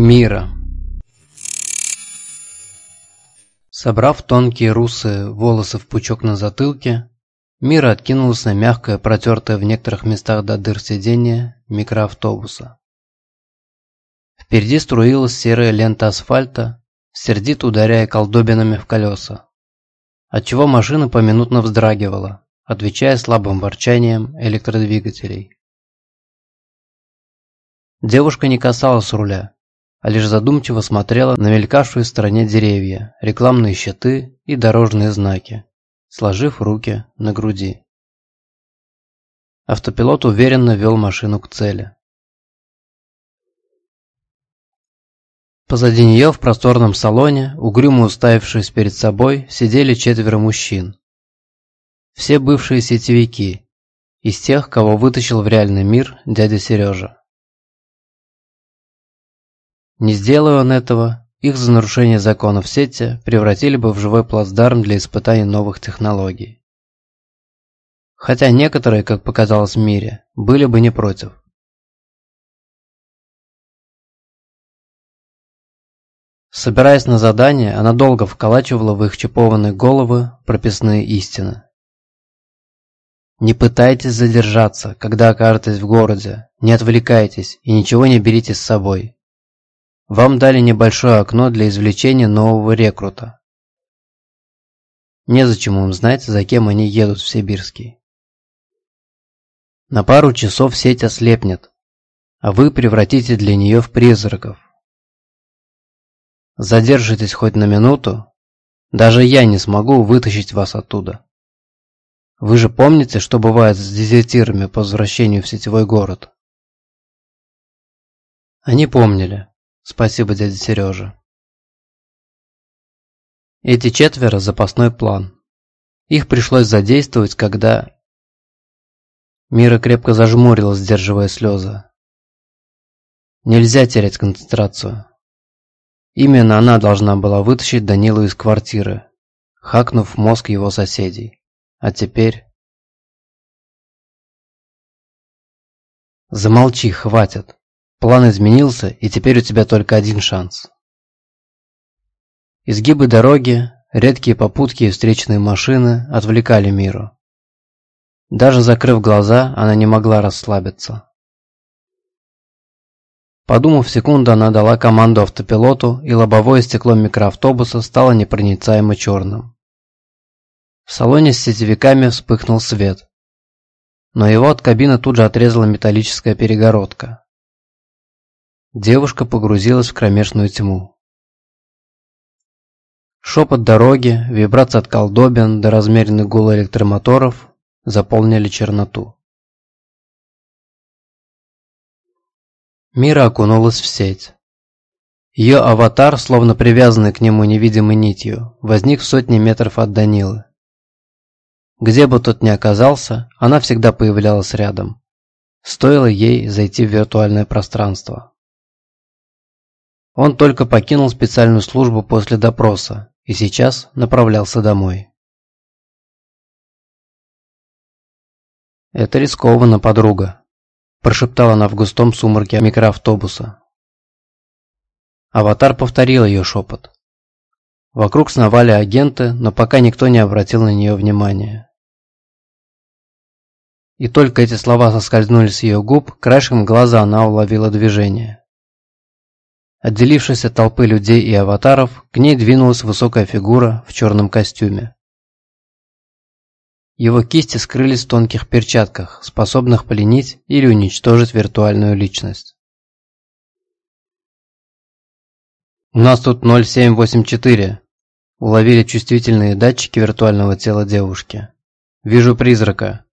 Мира Собрав тонкие русые волосы в пучок на затылке, Мира откинулась на мягкое, протертое в некоторых местах до дыр сиденье микроавтобуса. Впереди струилась серая лента асфальта, сердито ударяя колдобинами в колеса, отчего машина поминутно вздрагивала, отвечая слабым ворчанием электродвигателей. Девушка не касалась руля, а лишь задумчиво смотрела на мелькавшие в стороне деревья, рекламные щиты и дорожные знаки, сложив руки на груди. Автопилот уверенно вел машину к цели. Позади нее в просторном салоне, угрюмо уставившись перед собой, сидели четверо мужчин. Все бывшие сетевики, из тех, кого вытащил в реальный мир дядя Сережа. Не сделая он этого, их за нарушение законов сети превратили бы в живой плацдарм для испытаний новых технологий. Хотя некоторые, как показалось в мире, были бы не против. Собираясь на задание, она долго вколачивала в их чипованные головы прописные истины. Не пытайтесь задержаться, когда окажетесь в городе, не отвлекайтесь и ничего не берите с собой. Вам дали небольшое окно для извлечения нового рекрута. Незачем им знать, за кем они едут в Сибирский. На пару часов сеть ослепнет, а вы превратите для нее в призраков. Задержитесь хоть на минуту, даже я не смогу вытащить вас оттуда. Вы же помните, что бывает с дезертирами по возвращению в сетевой город? Они помнили. Спасибо, дядя Сережа. Эти четверо – запасной план. Их пришлось задействовать, когда... Мира крепко зажмурилась, сдерживая слезы. Нельзя терять концентрацию. Именно она должна была вытащить Данилу из квартиры, хакнув мозг его соседей. А теперь... Замолчи, хватит. План изменился, и теперь у тебя только один шанс. Изгибы дороги, редкие попутки и встречные машины отвлекали миру. Даже закрыв глаза, она не могла расслабиться. Подумав секунду, она дала команду автопилоту, и лобовое стекло микроавтобуса стало непроницаемо черным. В салоне с сетевиками вспыхнул свет, но его от кабины тут же отрезала металлическая перегородка. Девушка погрузилась в кромешную тьму. Шепот дороги, вибрация от колдобин до размеренный гул электромоторов заполнили черноту. Мира окунулась в сеть. Ее аватар, словно привязанный к нему невидимой нитью, возник в сотни метров от Данилы. Где бы тот ни оказался, она всегда появлялась рядом. Стоило ей зайти в виртуальное пространство. Он только покинул специальную службу после допроса и сейчас направлялся домой. «Это рискованно, подруга», – прошептала она в густом сумраке микроавтобуса. Аватар повторил ее шепот. Вокруг сновали агенты, но пока никто не обратил на нее внимания. И только эти слова соскользнули с ее губ, краешком глаза она уловила движение. Отделившись от толпы людей и аватаров, к ней двинулась высокая фигура в черном костюме. Его кисти скрылись в тонких перчатках, способных пленить или уничтожить виртуальную личность. «У нас тут 0784», – уловили чувствительные датчики виртуального тела девушки. «Вижу призрака.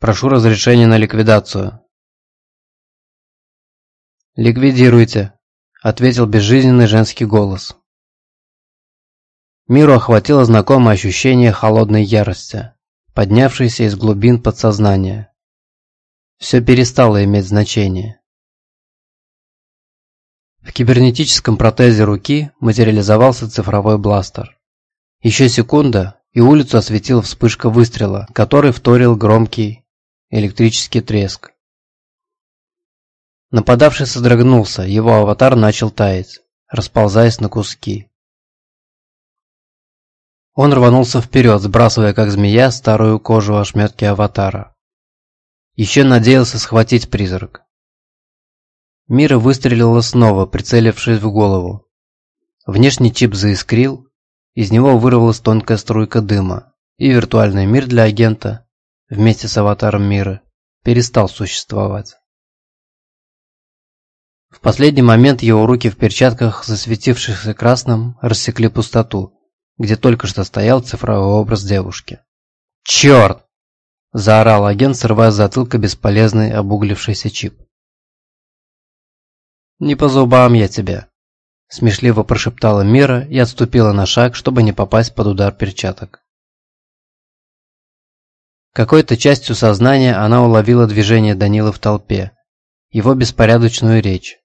Прошу разрешения на ликвидацию». «Ликвидируйте», – ответил безжизненный женский голос. Миру охватило знакомое ощущение холодной ярости, поднявшейся из глубин подсознания. Все перестало иметь значение. В кибернетическом протезе руки материализовался цифровой бластер. Еще секунда, и улицу осветила вспышка выстрела, который вторил громкий электрический треск. Нападавший содрогнулся, его аватар начал таять, расползаясь на куски. Он рванулся вперед, сбрасывая как змея старую кожу ошметки аватара. Еще надеялся схватить призрак. Мира выстрелила снова, прицелившись в голову. Внешний чип заискрил, из него вырвалась тонкая струйка дыма, и виртуальный мир для агента, вместе с аватаром мира, перестал существовать. В последний момент его руки в перчатках, засветившихся красным, рассекли пустоту, где только что стоял цифровой образ девушки. «Черт!» – заорал агент, срывая с затылка бесполезный обуглившийся чип. «Не по зубам я тебе», – смешливо прошептала Мира и отступила на шаг, чтобы не попасть под удар перчаток. Какой-то частью сознания она уловила движение Данила в толпе, его беспорядочную речь.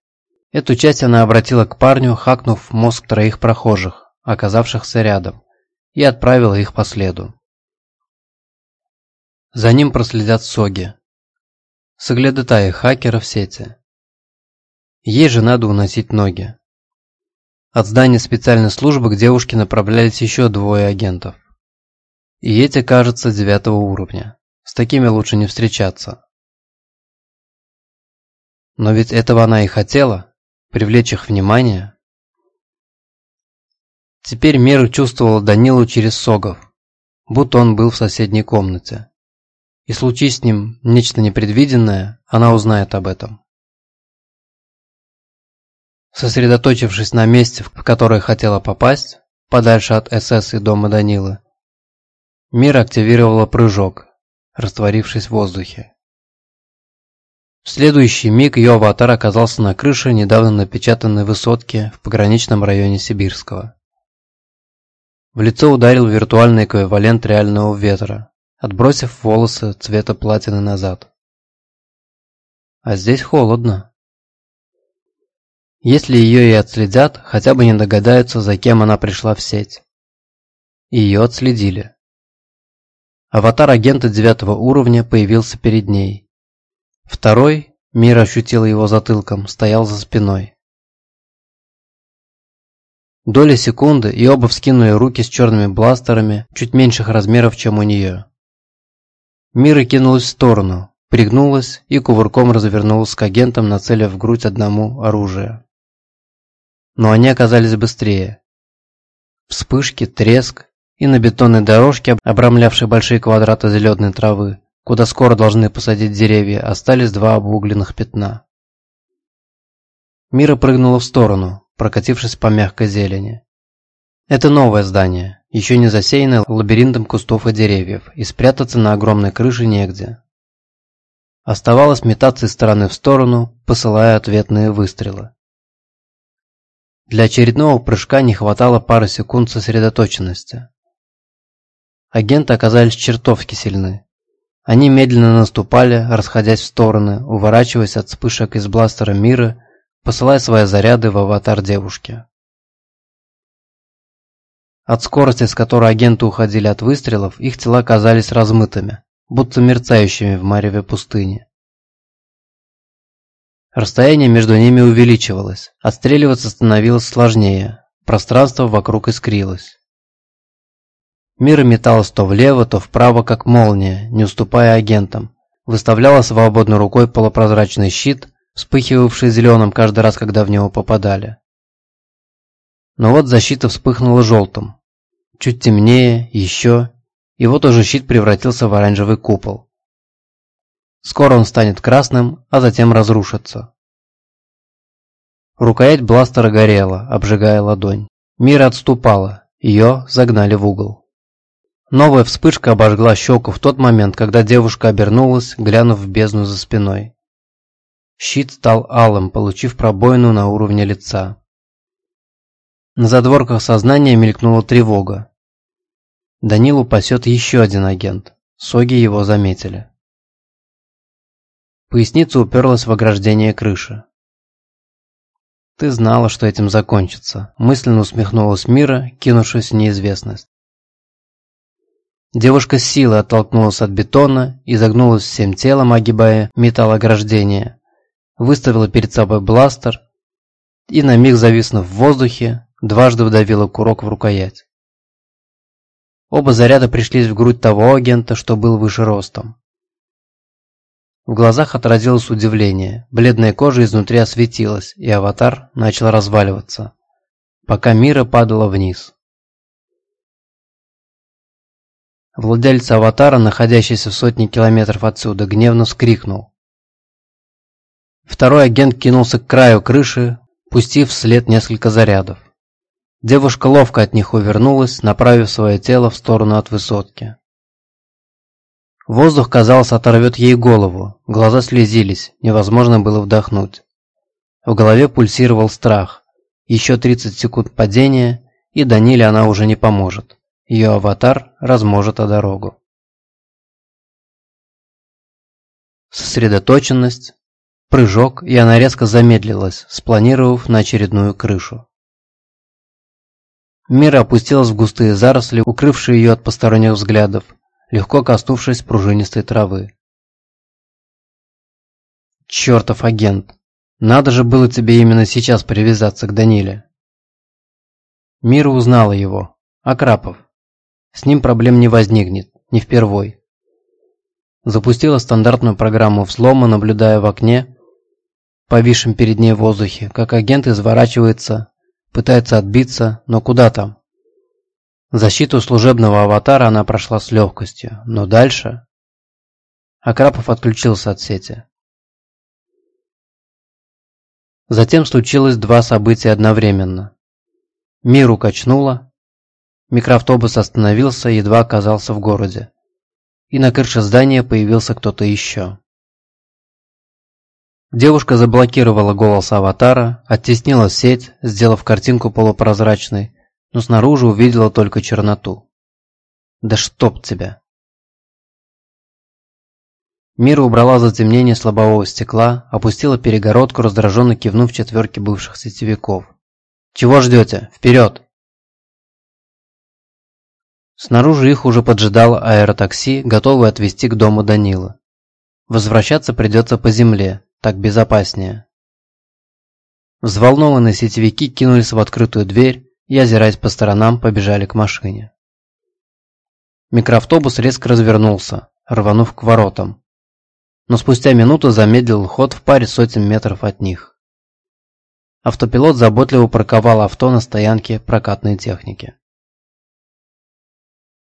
Эту часть она обратила к парню, хакнув мозг троих прохожих, оказавшихся рядом, и отправила их по следу. За ним проследят Соги, соглядатаи хакера в сети. Ей же надо уносить ноги. От здания специальной службы к девушке направлялись еще двое агентов. И эти, кажется, девятого уровня. С такими лучше не встречаться. Но ведь этого она и хотела, привлечь их внимание. Теперь Мера чувствовала Данилу через Согов, будто он был в соседней комнате. И случись с ним нечто непредвиденное, она узнает об этом. Сосредоточившись на месте, в которое хотела попасть, подальше от СС и дома Данилы, Мира активировала прыжок, растворившись в воздухе. В следующий миг ее аватар оказался на крыше недавно напечатанной высотки в пограничном районе Сибирского. В лицо ударил виртуальный эквивалент реального ветра, отбросив волосы цвета платины назад. А здесь холодно. Если ее и отследят, хотя бы не догадаются, за кем она пришла в сеть. Ее отследили. Аватар агента девятого уровня появился перед ней. Второй, Мир ощутила его затылком, стоял за спиной. Доля секунды, и оба вскинули руки с черными бластерами, чуть меньших размеров, чем у нее. Мира кинулась в сторону, пригнулась и кувырком развернулась к агентам, нацелив в грудь одному оружие. Но они оказались быстрее. Вспышки, треск, и на бетонной дорожке, обрамлявшей большие квадраты зеленой травы, куда скоро должны посадить деревья, остались два обугленных пятна. Мира прыгнула в сторону, прокатившись по мягкой зелени. Это новое здание, еще не засеянное лабиринтом кустов и деревьев, и спрятаться на огромной крыше негде. Оставалось метаться из стороны в сторону, посылая ответные выстрелы. Для очередного прыжка не хватало пары секунд сосредоточенности. Агенты оказались чертовски сильны. Они медленно наступали, расходясь в стороны, уворачиваясь от вспышек из бластера мира посылая свои заряды в аватар девушки. От скорости, с которой агенты уходили от выстрелов, их тела казались размытыми, будто мерцающими в мареве пустыни. Расстояние между ними увеличивалось, отстреливаться становилось сложнее, пространство вокруг искрилось. Мир металась то влево, то вправо, как молния, не уступая агентам, выставляла свободной рукой полупрозрачный щит, вспыхивавший зеленым каждый раз, когда в него попадали. Но вот защита вспыхнула желтым. Чуть темнее, еще, и вот уже щит превратился в оранжевый купол. Скоро он станет красным, а затем разрушится. Рукоять бластера горела, обжигая ладонь. Мира отступала, ее загнали в угол. Новая вспышка обожгла щеку в тот момент, когда девушка обернулась, глянув в бездну за спиной. Щит стал алым, получив пробоину на уровне лица. На задворках сознания мелькнула тревога. Данилу пасет еще один агент. Соги его заметили. Поясница уперлась в ограждение крыши. «Ты знала, что этим закончится», – мысленно усмехнулась Мира, кинувшись в неизвестность. Девушка с силой оттолкнулась от бетона и загнулась всем телом, огибая металл ограждения выставила перед собой бластер и, на миг зависнув в воздухе, дважды вдавила курок в рукоять. Оба заряда пришлись в грудь того агента, что был выше ростом. В глазах отразилось удивление, бледная кожа изнутри осветилась, и аватар начал разваливаться, пока Мира падала вниз. Владелец аватара, находящийся в сотне километров отсюда, гневно вскрикнул. Второй агент кинулся к краю крыши, пустив вслед несколько зарядов. Девушка ловко от них увернулась, направив свое тело в сторону от высотки. Воздух, казалось, оторвет ей голову, глаза слезились, невозможно было вдохнуть. В голове пульсировал страх. Еще 30 секунд падения, и Даниле она уже не поможет. Ее аватар разможет о дорогу. Сосредоточенность, прыжок, и она резко замедлилась, спланировав на очередную крышу. Мира опустилась в густые заросли, укрывшие ее от посторонних взглядов, легко коснувшись пружинистой травы. «Чертов агент! Надо же было тебе именно сейчас привязаться к Даниле!» Мира узнала его. Акрапов. С ним проблем не возникнет, не впервой. Запустила стандартную программу взлома, наблюдая в окне, повисшем перед ней в воздухе, как агент изворачивается Пытается отбиться, но куда там? Защиту служебного аватара она прошла с легкостью, но дальше... Акрапов отключился от сети. Затем случилось два события одновременно. Миру качнуло, микроавтобус остановился, едва оказался в городе. И на крыше здания появился кто-то еще. Девушка заблокировала голос аватара, оттеснила сеть, сделав картинку полупрозрачной, но снаружи увидела только черноту. «Да чтоб тебя!» Мира убрала затемнение слабового стекла, опустила перегородку, раздраженно кивнув четверке бывших сетевиков. «Чего ждете? Вперед!» Снаружи их уже поджидало аэротакси, готовое отвезти к дому Данила. Возвращаться придется по земле, так безопаснее. Взволнованные сетевики кинулись в открытую дверь и, озираясь по сторонам, побежали к машине. Микроавтобус резко развернулся, рванув к воротам. Но спустя минуту замедлил ход в паре сотен метров от них. Автопилот заботливо парковал авто на стоянке прокатной техники.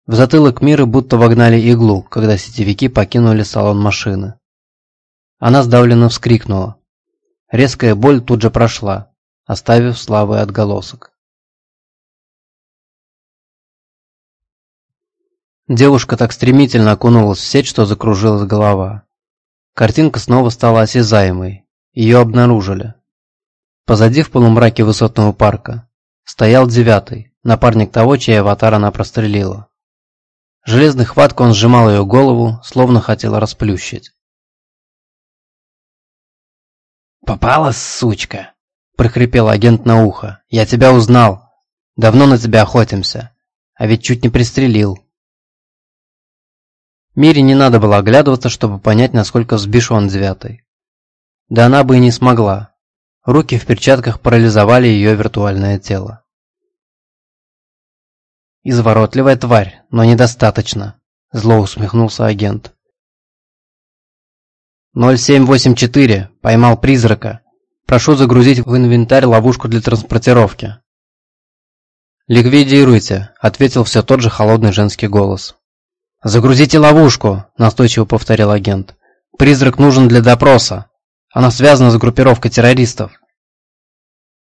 В затылок мира будто вогнали иглу, когда сетевики покинули салон машины. Она сдавленно вскрикнула. Резкая боль тут же прошла, оставив слабый отголосок. Девушка так стремительно окунулась в сеть, что закружилась голова. Картинка снова стала осязаемой. Ее обнаружили. Позади в полумраке высотного парка стоял девятый, напарник того, чей аватар она прострелила. Железной хваткой он сжимал ее голову, словно хотел расплющить. «Попалась, сучка!» – прохрипел агент на ухо. «Я тебя узнал. Давно на тебя охотимся. А ведь чуть не пристрелил». Мире не надо было оглядываться, чтобы понять, насколько взбешен девятый. Да она бы и не смогла. Руки в перчатках парализовали ее виртуальное тело. «Изворотливая тварь, но недостаточно», – зло усмехнулся агент. 0784. Поймал призрака. Прошу загрузить в инвентарь ловушку для транспортировки. «Ликвидируйте», — ответил все тот же холодный женский голос. «Загрузите ловушку», — настойчиво повторил агент. «Призрак нужен для допроса. Она связана с группировкой террористов».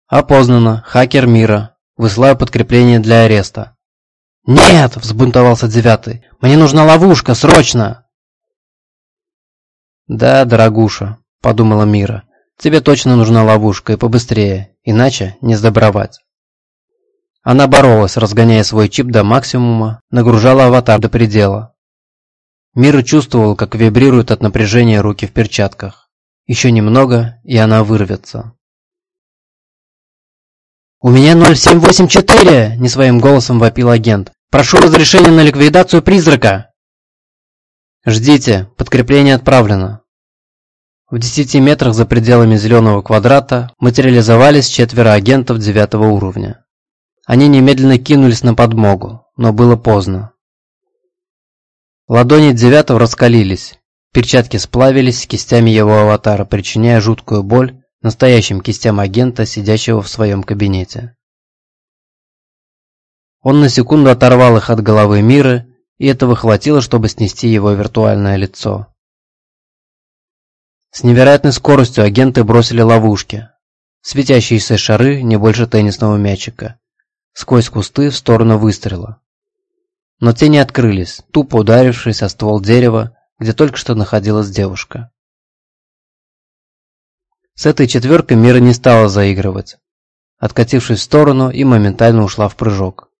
«Опознано. Хакер мира. Высылаю подкрепление для ареста». «Нет!» – взбунтовался девятый. «Мне нужна ловушка, срочно!» «Да, дорогуша», – подумала Мира, – «тебе точно нужна ловушка и побыстрее, иначе не сдобровать». Она боролась, разгоняя свой чип до максимума, нагружала аватар до предела. Мира чувствовал, как вибрируют от напряжения руки в перчатках. Еще немного, и она вырвется. «У меня 0784!» – не своим голосом вопил агент. «Прошу разрешения на ликвидацию призрака!» «Ждите, подкрепление отправлено». В десяти метрах за пределами зеленого квадрата материализовались четверо агентов девятого уровня. Они немедленно кинулись на подмогу, но было поздно. Ладони девятого раскалились, перчатки сплавились с кистями его аватара, причиняя жуткую боль настоящим кистям агента, сидящего в своем кабинете. Он на секунду оторвал их от головы мира, и этого хватило, чтобы снести его виртуальное лицо. С невероятной скоростью агенты бросили ловушки. Светящиеся шары не больше теннисного мячика. Сквозь кусты в сторону выстрела. Но те не открылись, тупо ударившись о ствол дерева, где только что находилась девушка. С этой четверкой Мира не стала заигрывать, откатившись в сторону и моментально ушла в прыжок.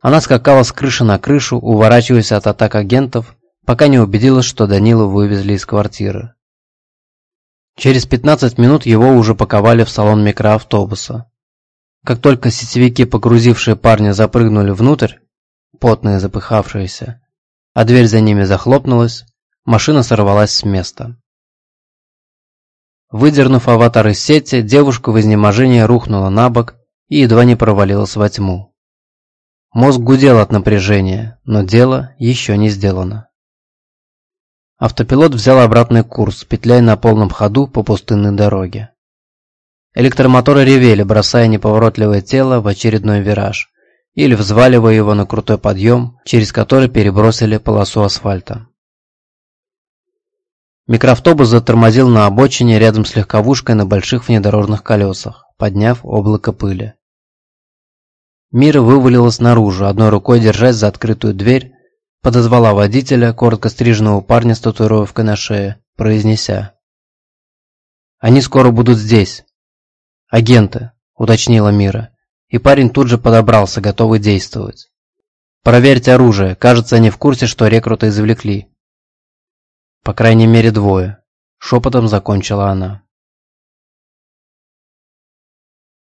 Она скакала с крыши на крышу, уворачиваясь от атак агентов, пока не убедилась, что Данилу вывезли из квартиры. Через 15 минут его уже паковали в салон микроавтобуса. Как только сетевики, погрузившие парня, запрыгнули внутрь, потные запыхавшиеся, а дверь за ними захлопнулась, машина сорвалась с места. Выдернув аватар из сети, девушка в изнеможении рухнула на бок и едва не провалилась во тьму. Мозг гудел от напряжения, но дело еще не сделано. Автопилот взял обратный курс, петляя на полном ходу по пустынной дороге. Электромоторы ревели, бросая неповоротливое тело в очередной вираж или взваливая его на крутой подъем, через который перебросили полосу асфальта. Микроавтобус затормозил на обочине рядом с легковушкой на больших внедорожных колесах, подняв облако пыли. Мира вывалилась наружу, одной рукой держась за открытую дверь, подозвала водителя, коротко стриженного парня с татуировкой на шее, произнеся. «Они скоро будут здесь». «Агенты», — уточнила Мира, и парень тут же подобрался, готовый действовать. «Проверьте оружие, кажется, они в курсе, что рекрута извлекли». «По крайней мере двое», — шепотом закончила она.